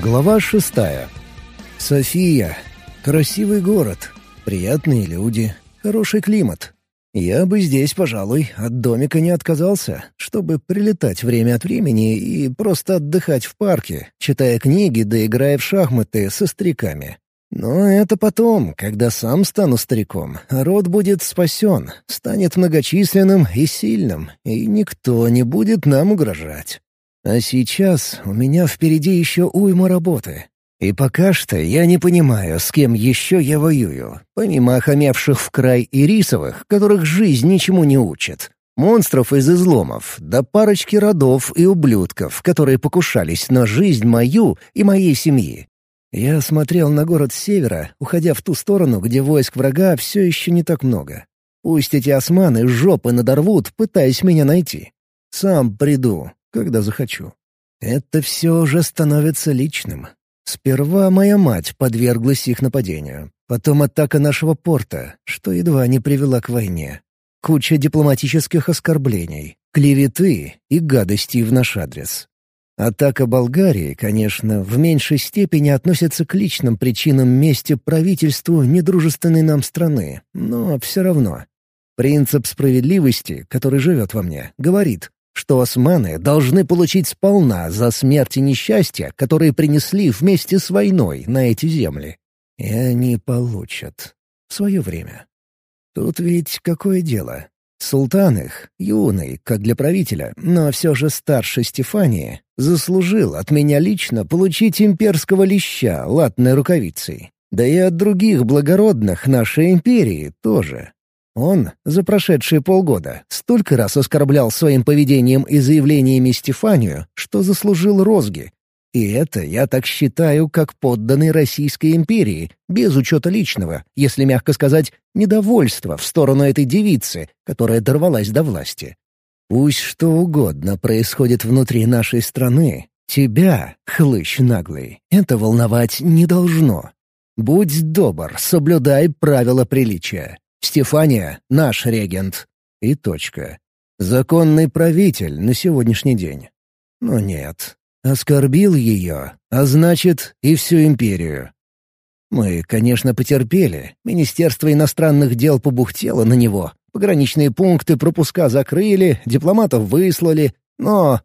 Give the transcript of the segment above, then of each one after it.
Глава шестая. София. Красивый город. Приятные люди. Хороший климат. Я бы здесь, пожалуй, от домика не отказался, чтобы прилетать время от времени и просто отдыхать в парке, читая книги да играя в шахматы со стариками. Но это потом, когда сам стану стариком, род будет спасен, станет многочисленным и сильным, и никто не будет нам угрожать. А сейчас у меня впереди еще уйма работы. И пока что я не понимаю, с кем еще я воюю, помимо охамевших в край ирисовых, которых жизнь ничему не учит. Монстров из изломов, да парочки родов и ублюдков, которые покушались на жизнь мою и моей семьи. Я смотрел на город с севера, уходя в ту сторону, где войск врага все еще не так много. Пусть эти османы жопы надорвут, пытаясь меня найти. Сам приду, когда захочу. Это все уже становится личным. Сперва моя мать подверглась их нападению, потом атака нашего порта, что едва не привела к войне. Куча дипломатических оскорблений, клеветы и гадостей в наш адрес. Атака Болгарии, конечно, в меньшей степени относится к личным причинам мести правительству недружественной нам страны, но все равно. Принцип справедливости, который живет во мне, говорит, что османы должны получить сполна за смерть и несчастья, которые принесли вместе с войной на эти земли. И они получат. В свое время. Тут ведь какое дело? Султан их, юный, как для правителя, но все же старше Стефании, заслужил от меня лично получить имперского леща латной рукавицей. Да и от других благородных нашей империи тоже. Он за прошедшие полгода столько раз оскорблял своим поведением и заявлениями Стефанию, что заслужил розги. И это я так считаю, как подданный Российской империи, без учета личного, если мягко сказать, недовольства в сторону этой девицы, которая дорвалась до власти. Пусть что угодно происходит внутри нашей страны, тебя, хлыщ наглый, это волновать не должно. Будь добр, соблюдай правила приличия. Стефания — наш регент. И точка. Законный правитель на сегодняшний день. Но нет. Оскорбил ее, а значит, и всю империю. Мы, конечно, потерпели. Министерство иностранных дел побухтело на него. Пограничные пункты пропуска закрыли, дипломатов выслали. Но...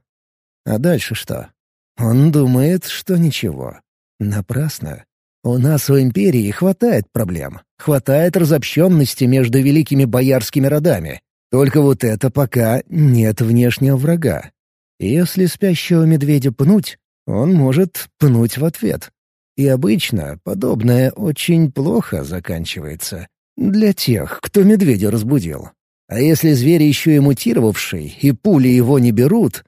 А дальше что? Он думает, что ничего. Напрасно. У нас в империи хватает проблем, хватает разобщенности между великими боярскими родами. Только вот это пока нет внешнего врага. Если спящего медведя пнуть, он может пнуть в ответ. И обычно подобное очень плохо заканчивается. Для тех, кто медведя разбудил. А если зверь еще и мутировавший, и пули его не берут,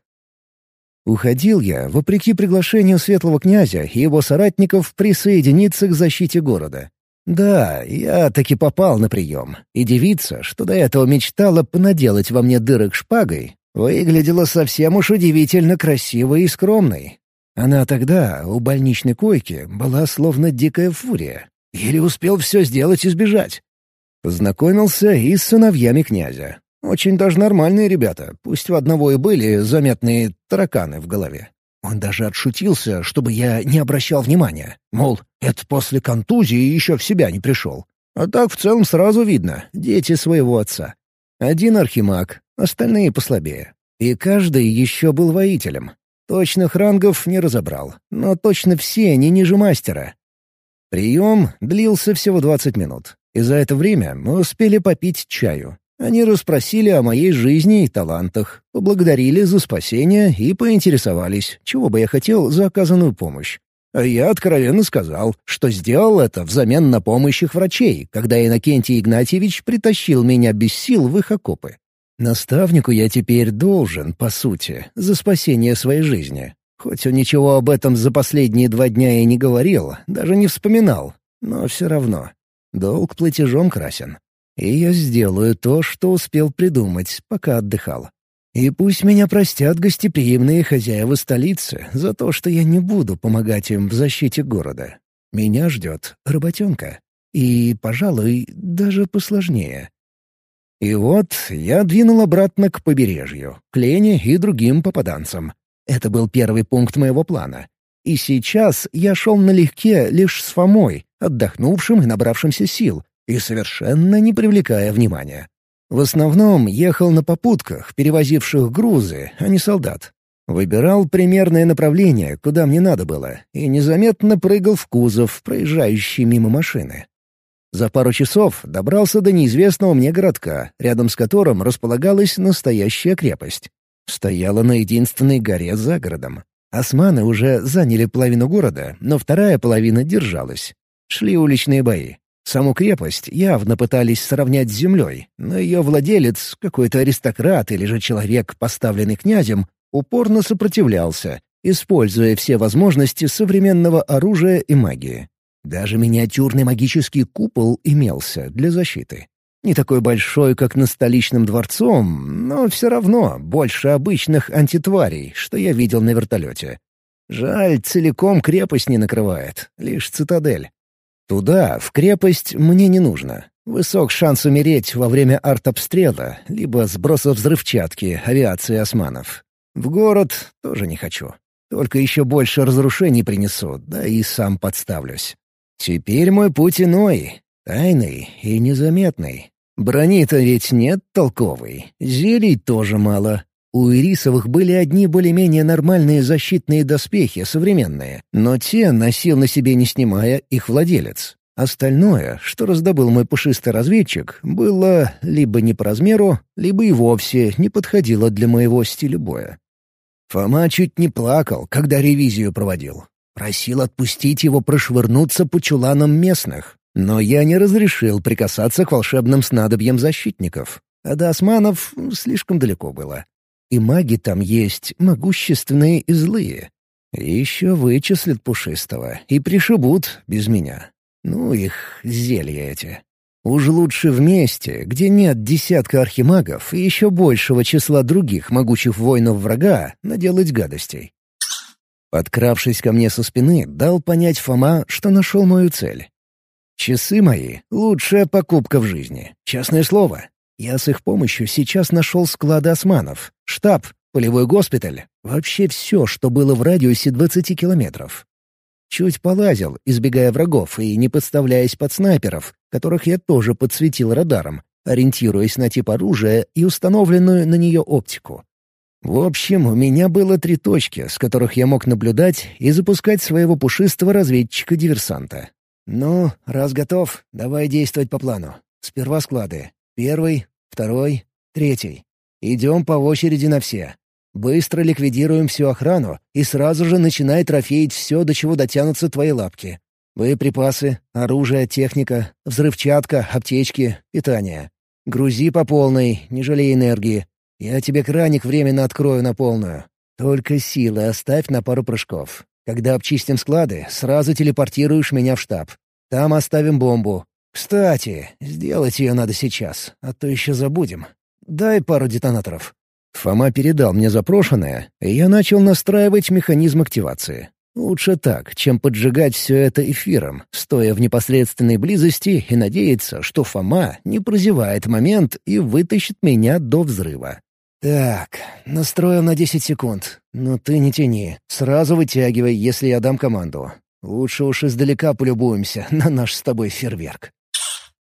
Уходил я, вопреки приглашению светлого князя и его соратников присоединиться к защите города. Да, я таки попал на прием, и девица, что до этого мечтала понаделать во мне дырок шпагой, выглядела совсем уж удивительно красивой и скромной. Она тогда, у больничной койки, была словно дикая фурия. Или успел все сделать и сбежать. Познакомился и с сыновьями князя. Очень даже нормальные ребята, пусть у одного и были заметные тараканы в голове. Он даже отшутился, чтобы я не обращал внимания. Мол, это после контузии еще в себя не пришел. А так в целом сразу видно — дети своего отца. Один архимаг, остальные послабее. И каждый еще был воителем. Точных рангов не разобрал, но точно все они ниже мастера. Прием длился всего 20 минут, и за это время мы успели попить чаю. Они расспросили о моей жизни и талантах, поблагодарили за спасение и поинтересовались, чего бы я хотел за оказанную помощь. А я откровенно сказал, что сделал это взамен на помощь их врачей, когда Иннокентий Игнатьевич притащил меня без сил в их окопы. Наставнику я теперь должен, по сути, за спасение своей жизни. Хоть он ничего об этом за последние два дня и не говорил, даже не вспоминал, но все равно. Долг платежом красен. И я сделаю то, что успел придумать, пока отдыхал. И пусть меня простят гостеприимные хозяева столицы за то, что я не буду помогать им в защите города. Меня ждет работенка. И, пожалуй, даже посложнее. И вот я двинул обратно к побережью, к Лене и другим попаданцам. Это был первый пункт моего плана. И сейчас я шел налегке лишь с Фомой, отдохнувшим и набравшимся сил, и совершенно не привлекая внимания. В основном ехал на попутках, перевозивших грузы, а не солдат. Выбирал примерное направление, куда мне надо было, и незаметно прыгал в кузов, проезжающий мимо машины. За пару часов добрался до неизвестного мне городка, рядом с которым располагалась настоящая крепость. Стояла на единственной горе за городом. Османы уже заняли половину города, но вторая половина держалась. Шли уличные бои. Саму крепость явно пытались сравнять с землей, но ее владелец, какой-то аристократ или же человек, поставленный князем, упорно сопротивлялся, используя все возможности современного оружия и магии. Даже миниатюрный магический купол имелся для защиты. Не такой большой, как на столичном дворцом, но все равно больше обычных антитварей, что я видел на вертолете. Жаль, целиком крепость не накрывает, лишь цитадель. Туда, в крепость, мне не нужно. Высок шанс умереть во время артобстрела, либо сброса взрывчатки авиации османов. В город тоже не хочу. Только еще больше разрушений принесу, да и сам подставлюсь. Теперь мой путь иной, тайный и незаметный. Брони-то ведь нет толковой, зелий тоже мало. У ирисовых были одни более-менее нормальные защитные доспехи, современные, но те носил на себе не снимая их владелец. Остальное, что раздобыл мой пушистый разведчик, было либо не по размеру, либо и вовсе не подходило для моего стиля боя. Фома чуть не плакал, когда ревизию проводил. Просил отпустить его прошвырнуться по чуланам местных. Но я не разрешил прикасаться к волшебным снадобьям защитников. А до османов слишком далеко было. И маги там есть могущественные и злые. Еще вычислят пушистого и пришибут без меня. Ну их зелья эти. Уж лучше вместе, где нет десятка архимагов и еще большего числа других могучих воинов врага, наделать гадостей. Подкравшись ко мне со спины, дал понять Фома, что нашел мою цель. Часы мои — лучшая покупка в жизни. Честное слово. Я с их помощью сейчас нашел склады османов, штаб, полевой госпиталь, вообще все, что было в радиусе 20 километров. Чуть полазил, избегая врагов и не подставляясь под снайперов, которых я тоже подсветил радаром, ориентируясь на тип оружия и установленную на нее оптику. В общем, у меня было три точки, с которых я мог наблюдать и запускать своего пушистого разведчика-диверсанта. «Ну, раз готов, давай действовать по плану. Сперва склады. Первый, второй, третий. Идем по очереди на все. Быстро ликвидируем всю охрану и сразу же начинай трофеить все, до чего дотянутся твои лапки. Боеприпасы, оружие, техника, взрывчатка, аптечки, питание. Грузи по полной, не жалей энергии. Я тебе краник временно открою на полную. Только силы оставь на пару прыжков. Когда обчистим склады, сразу телепортируешь меня в штаб. Там оставим бомбу. Кстати, сделать ее надо сейчас, а то еще забудем. Дай пару детонаторов. Фома передал мне запрошенное, и я начал настраивать механизм активации. Лучше так, чем поджигать все это эфиром, стоя в непосредственной близости и надеяться, что Фома не прозевает момент и вытащит меня до взрыва. «Так, настроил на 10 секунд. Но ты не тяни. Сразу вытягивай, если я дам команду. Лучше уж издалека полюбуемся на наш с тобой фейерверк».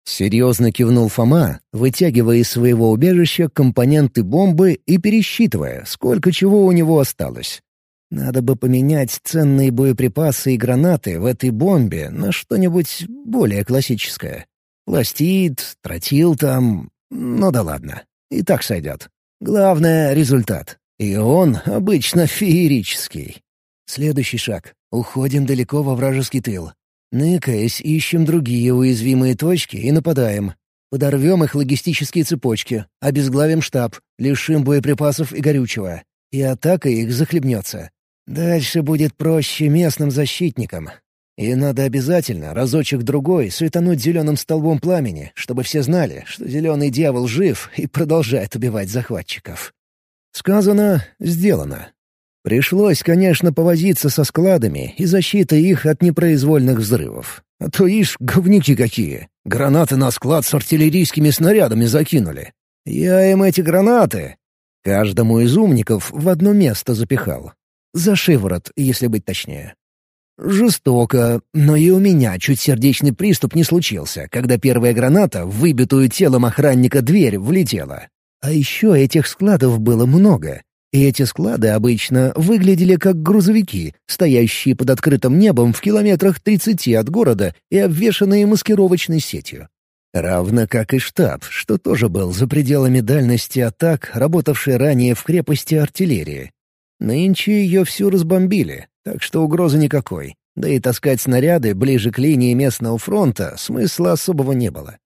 Серьезно кивнул Фома, вытягивая из своего убежища компоненты бомбы и пересчитывая, сколько чего у него осталось. Надо бы поменять ценные боеприпасы и гранаты в этой бомбе на что-нибудь более классическое. Пластид, тротил там... Ну да ладно, и так сойдет. Главное — результат. И он обычно феерический. Следующий шаг. Уходим далеко во вражеский тыл. Ныкаясь, ищем другие уязвимые точки и нападаем. Подорвем их логистические цепочки, обезглавим штаб, лишим боеприпасов и горючего. И атака их захлебнется. Дальше будет проще местным защитникам. И надо обязательно разочек-другой светануть зеленым столбом пламени, чтобы все знали, что зеленый дьявол жив и продолжает убивать захватчиков. Сказано — сделано. Пришлось, конечно, повозиться со складами и защитой их от непроизвольных взрывов. А то ишь, говнюки какие. Гранаты на склад с артиллерийскими снарядами закинули. Я им эти гранаты каждому из умников в одно место запихал. За шиворот, если быть точнее. Жестоко, но и у меня чуть сердечный приступ не случился, когда первая граната в выбитую телом охранника дверь влетела. А еще этих складов было много. И эти склады обычно выглядели как грузовики, стоящие под открытым небом в километрах 30 от города и обвешанные маскировочной сетью. Равно как и штаб, что тоже был за пределами дальности атак, работавший ранее в крепости артиллерии. Нынче ее всю разбомбили, так что угрозы никакой. Да и таскать снаряды ближе к линии местного фронта смысла особого не было.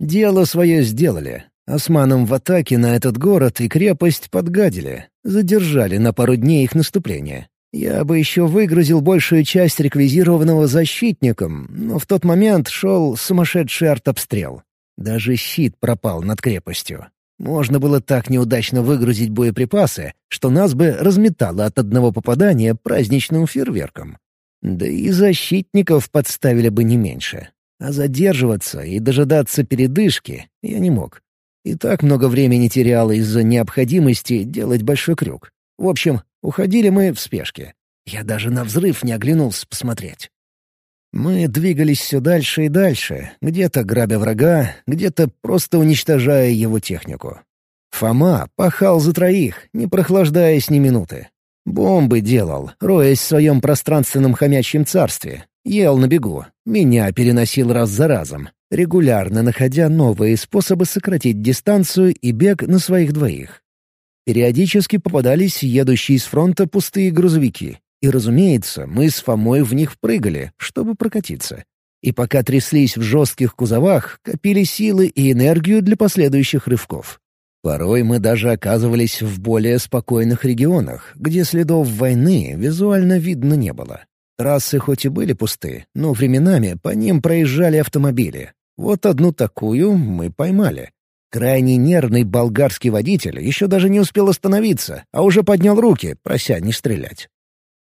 Дело свое сделали. Османам в атаке на этот город и крепость подгадили. Задержали на пару дней их наступление. Я бы еще выгрузил большую часть реквизированного защитником, но в тот момент шел сумасшедший артобстрел. Даже щит пропал над крепостью. Можно было так неудачно выгрузить боеприпасы, что нас бы разметало от одного попадания праздничным фейерверком. Да и защитников подставили бы не меньше. А задерживаться и дожидаться передышки я не мог. И так много времени терял из-за необходимости делать большой крюк. В общем, уходили мы в спешке. Я даже на взрыв не оглянулся посмотреть. Мы двигались все дальше и дальше, где-то грабя врага, где-то просто уничтожая его технику. Фома пахал за троих, не прохлаждаясь ни минуты. Бомбы делал, роясь в своем пространственном хомячьем царстве. Ел на бегу, меня переносил раз за разом, регулярно находя новые способы сократить дистанцию и бег на своих двоих. Периодически попадались едущие с фронта пустые грузовики, и, разумеется, мы с Фомой в них прыгали, чтобы прокатиться. И пока тряслись в жестких кузовах, копили силы и энергию для последующих рывков. Порой мы даже оказывались в более спокойных регионах, где следов войны визуально видно не было. Трассы хоть и были пусты, но временами по ним проезжали автомобили. Вот одну такую мы поймали. Крайне нервный болгарский водитель еще даже не успел остановиться, а уже поднял руки, прося не стрелять.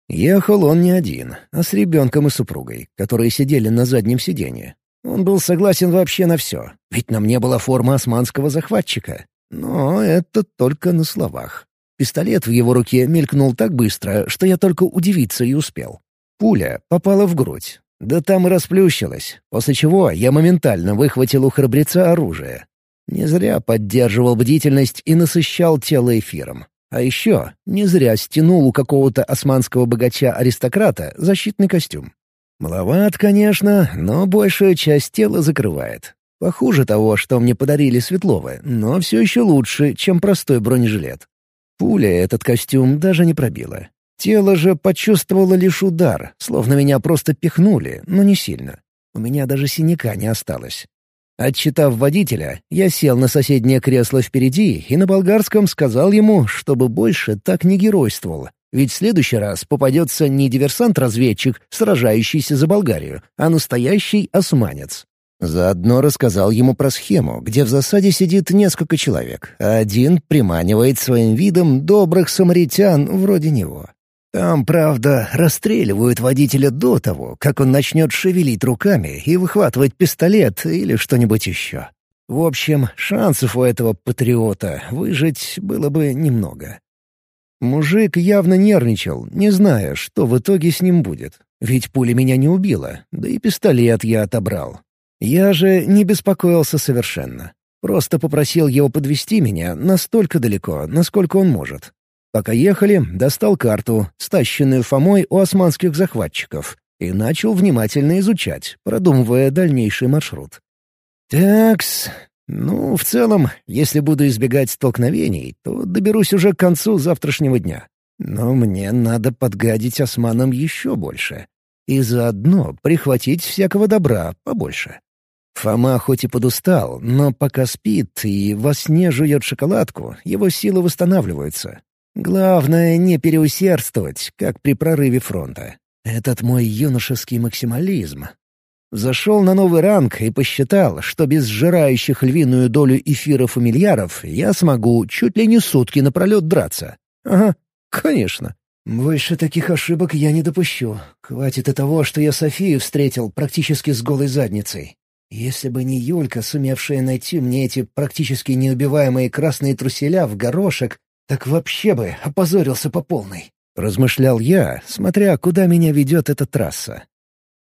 Ехал он не один, а с ребенком и супругой, которые сидели на заднем сиденье. Он был согласен вообще на все, ведь на мне была форма османского захватчика. Но это только на словах. Пистолет в его руке мелькнул так быстро, что я только удивиться и успел. Пуля попала в грудь. Да там и расплющилась, после чего я моментально выхватил у храбреца оружие. Не зря поддерживал бдительность и насыщал тело эфиром. А еще не зря стянул у какого-то османского богача-аристократа защитный костюм. Маловат, конечно, но большую часть тела закрывает. Похуже того, что мне подарили Светловы, но все еще лучше, чем простой бронежилет. Пуля этот костюм даже не пробила. Тело же почувствовало лишь удар, словно меня просто пихнули, но не сильно. У меня даже синяка не осталось. Отчитав водителя, я сел на соседнее кресло впереди и на болгарском сказал ему, чтобы больше так не геройствовал. Ведь в следующий раз попадется не диверсант-разведчик, сражающийся за Болгарию, а настоящий османец. Заодно рассказал ему про схему, где в засаде сидит несколько человек, а один приманивает своим видом добрых самаритян вроде него. Там, правда, расстреливают водителя до того, как он начнет шевелить руками и выхватывать пистолет или что-нибудь еще. В общем, шансов у этого патриота выжить было бы немного. Мужик явно нервничал, не зная, что в итоге с ним будет. Ведь пуля меня не убила, да и пистолет я отобрал. Я же не беспокоился совершенно. Просто попросил его подвести меня настолько далеко, насколько он может. Пока ехали, достал карту, стащенную Фомой у османских захватчиков, и начал внимательно изучать, продумывая дальнейший маршрут. «Такс, ну, в целом, если буду избегать столкновений, то доберусь уже к концу завтрашнего дня. Но мне надо подгадить османам еще больше. И заодно прихватить всякого добра побольше. Фома хоть и подустал, но пока спит и во сне жует шоколадку, его силы восстанавливаются. Главное — не переусердствовать, как при прорыве фронта. Этот мой юношеский максимализм. Зашел на новый ранг и посчитал, что без сжирающих львиную долю эфира фамильяров я смогу чуть ли не сутки напролет драться. Ага, конечно. Больше таких ошибок я не допущу. Хватит и того, что я Софию встретил практически с голой задницей. Если бы не Юлька, сумевшая найти мне эти практически неубиваемые красные труселя в горошек, так вообще бы опозорился по полной. — размышлял я, смотря, куда меня ведет эта трасса.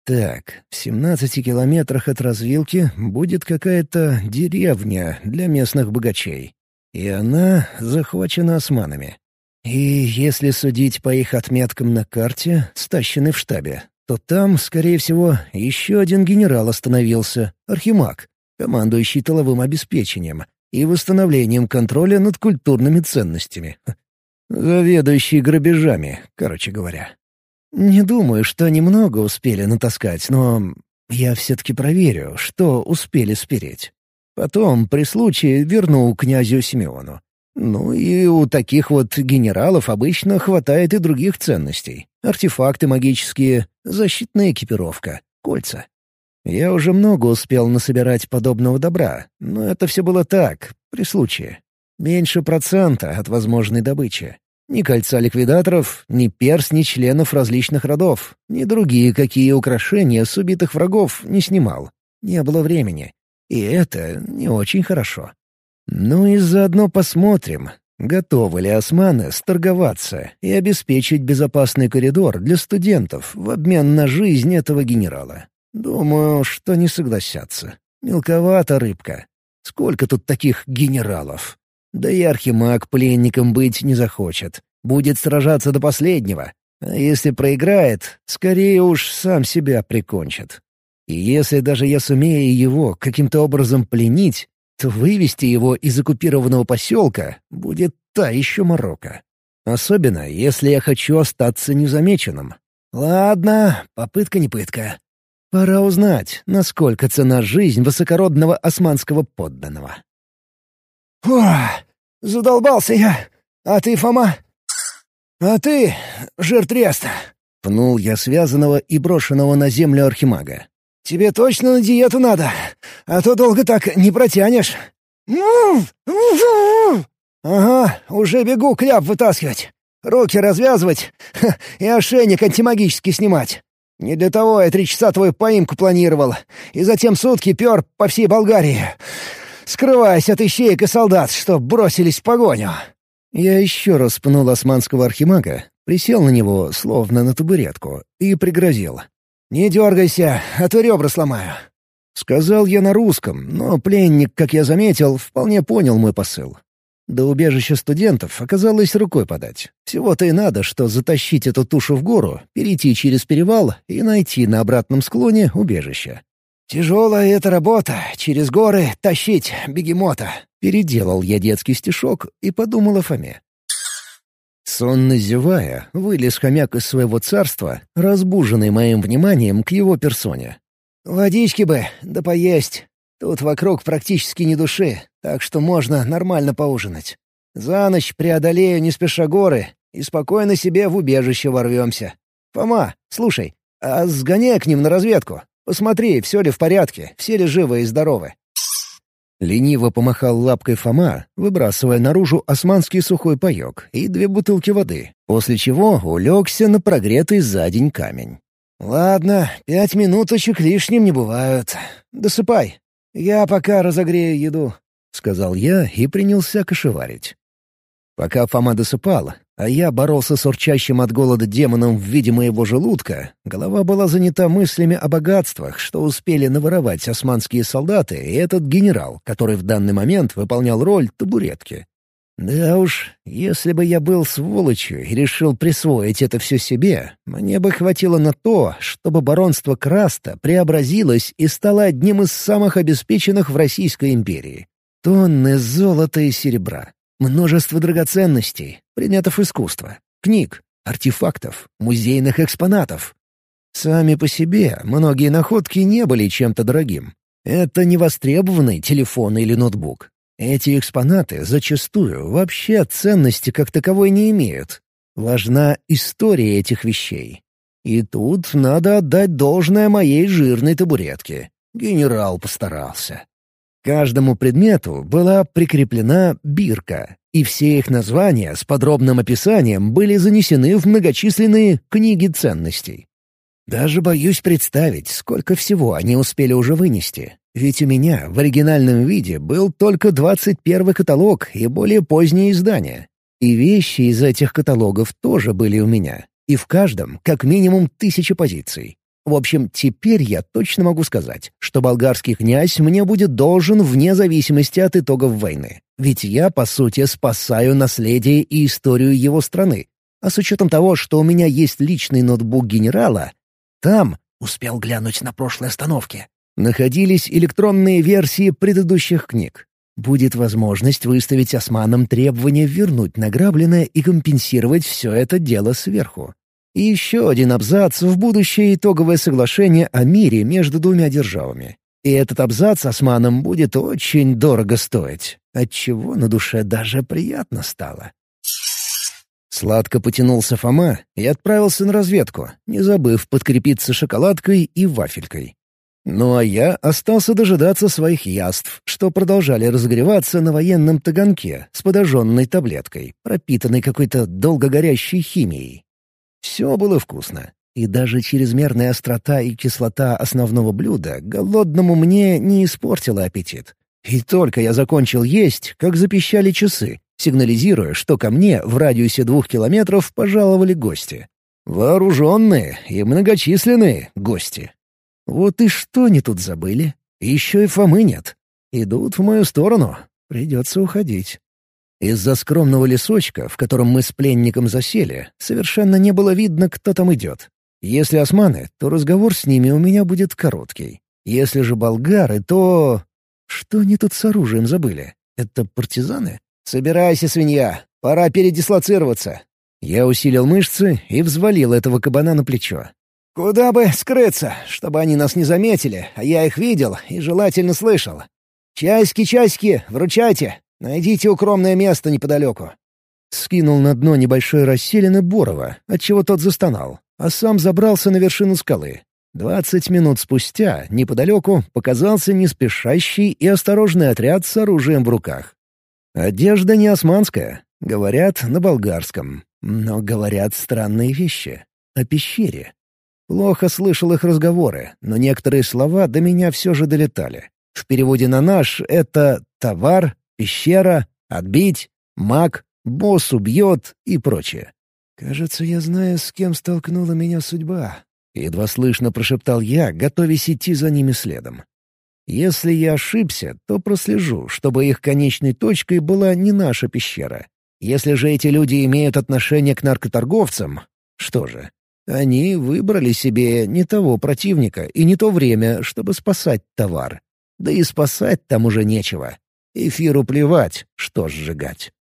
Так, в 17 километрах от развилки будет какая-то деревня для местных богачей. И она захвачена османами. И если судить по их отметкам на карте, стащенной в штабе, то там, скорее всего, еще один генерал остановился, Архимаг, командующий тыловым обеспечением и восстановлением контроля над культурными ценностями. Заведующий грабежами, короче говоря. Не думаю, что они много успели натаскать, но я все-таки проверю, что успели спереть. Потом, при случае, верну князю Симеону. Ну и у таких вот генералов обычно хватает и других ценностей. Артефакты магические, защитная экипировка, кольца. Я уже много успел насобирать подобного добра, но это все было так, при случае. Меньше процента от возможной добычи. Ни кольца ликвидаторов, ни перстни членов различных родов, ни другие какие украшения с убитых врагов не снимал. Не было времени. И это не очень хорошо. Ну и заодно посмотрим, готовы ли османы сторговаться и обеспечить безопасный коридор для студентов в обмен на жизнь этого генерала. Думаю, что не согласятся. Мелковата рыбка. Сколько тут таких генералов? Да и архимаг пленником быть не захочет. Будет сражаться до последнего. А если проиграет, скорее уж сам себя прикончит. И если даже я сумею его каким-то образом пленить, то вывести его из оккупированного поселка будет та еще морока. Особенно, если я хочу остаться незамеченным. Ладно, попытка не пытка. Пора узнать, насколько цена жизнь высокородного османского подданного. «О, задолбался я! А ты, Фома?» «А ты, жиртрест!» — пнул я связанного и брошенного на землю архимага. Тебе точно на диету надо, а то долго так не протянешь. Ага, уже бегу кляп вытаскивать. Руки развязывать и ошейник антимагический снимать. Не для того я три часа твою поимку планировал, и затем сутки пер по всей Болгарии, скрываясь от ищеек и солдат, что бросились в погоню». Я еще раз пнул османского архимага, присел на него, словно на табуретку, и пригрозил. «Не дергайся, а то ребра сломаю». Сказал я на русском, но пленник, как я заметил, вполне понял мой посыл. До убежища студентов оказалось рукой подать. Всего-то и надо, что затащить эту тушу в гору, перейти через перевал и найти на обратном склоне убежище. «Тяжелая эта работа — через горы тащить бегемота», — переделал я детский стишок и подумал о Фоме. Сонно зевая, вылез хомяк из своего царства, разбуженный моим вниманием к его персоне. «Водички бы, да поесть. Тут вокруг практически ни души, так что можно нормально поужинать. За ночь преодолею не спеша горы и спокойно себе в убежище ворвемся. Фома, слушай, а сгоняй к ним на разведку. Посмотри, все ли в порядке, все ли живы и здоровы. Лениво помахал лапкой Фома, выбрасывая наружу османский сухой паек и две бутылки воды, после чего улегся на прогретый за день камень. «Ладно, пять минуточек лишним не бывают. Досыпай. Я пока разогрею еду», — сказал я и принялся кошеварить. Пока Фома досыпал, а я боролся с урчащим от голода демоном в виде моего желудка, голова была занята мыслями о богатствах, что успели наворовать османские солдаты и этот генерал, который в данный момент выполнял роль табуретки. Да уж, если бы я был сволочью и решил присвоить это все себе, мне бы хватило на то, чтобы баронство Краста преобразилось и стало одним из самых обеспеченных в Российской империи. Тонны золота и серебра, Множество драгоценностей, предметов искусства, книг, артефактов, музейных экспонатов. Сами по себе многие находки не были чем-то дорогим. Это не востребованный телефон или ноутбук. Эти экспонаты зачастую вообще ценности как таковой не имеют. Важна история этих вещей. И тут надо отдать должное моей жирной табуретке. Генерал постарался каждому предмету была прикреплена бирка, и все их названия с подробным описанием были занесены в многочисленные книги ценностей. Даже боюсь представить, сколько всего они успели уже вынести. Ведь у меня в оригинальном виде был только 21 каталог и более поздние издания. И вещи из этих каталогов тоже были у меня. И в каждом как минимум тысяча позиций. В общем, теперь я точно могу сказать, что болгарский князь мне будет должен вне зависимости от итогов войны. Ведь я, по сути, спасаю наследие и историю его страны. А с учетом того, что у меня есть личный ноутбук генерала, там, успел глянуть на прошлой остановке, находились электронные версии предыдущих книг. Будет возможность выставить османам требование вернуть награбленное и компенсировать все это дело сверху. И еще один абзац в будущее итоговое соглашение о мире между двумя державами. И этот абзац османам будет очень дорого стоить, отчего на душе даже приятно стало. Сладко потянулся Фома и отправился на разведку, не забыв подкрепиться шоколадкой и вафелькой. Ну а я остался дожидаться своих яств, что продолжали разогреваться на военном таганке с подожженной таблеткой, пропитанной какой-то долгогорящей химией. Все было вкусно. И даже чрезмерная острота и кислота основного блюда голодному мне не испортила аппетит. И только я закончил есть, как запищали часы, сигнализируя, что ко мне в радиусе двух километров пожаловали гости. Вооруженные и многочисленные гости. Вот и что они тут забыли? Еще и Фомы нет. Идут в мою сторону. Придется уходить. Из-за скромного лесочка, в котором мы с пленником засели, совершенно не было видно, кто там идет. Если османы, то разговор с ними у меня будет короткий. Если же болгары, то... Что они тут с оружием забыли? Это партизаны? «Собирайся, свинья, пора передислоцироваться». Я усилил мышцы и взвалил этого кабана на плечо. «Куда бы скрыться, чтобы они нас не заметили, а я их видел и желательно слышал. Часики, вручайте, Найдите укромное место неподалеку». Скинул на дно небольшой расселины Борова, отчего тот застонал, а сам забрался на вершину скалы. Двадцать минут спустя, неподалеку, показался неспешащий и осторожный отряд с оружием в руках. Одежда не османская, говорят на болгарском, но говорят странные вещи. О пещере. Плохо слышал их разговоры, но некоторые слова до меня все же долетали. В переводе на наш это «товар», пещера, отбить, маг, босс убьет и прочее. «Кажется, я знаю, с кем столкнула меня судьба», — едва слышно прошептал я, готовясь идти за ними следом. «Если я ошибся, то прослежу, чтобы их конечной точкой была не наша пещера. Если же эти люди имеют отношение к наркоторговцам, что же, они выбрали себе не того противника и не то время, чтобы спасать товар. Да и спасать там уже нечего. Эфиру плевать, что сжигать.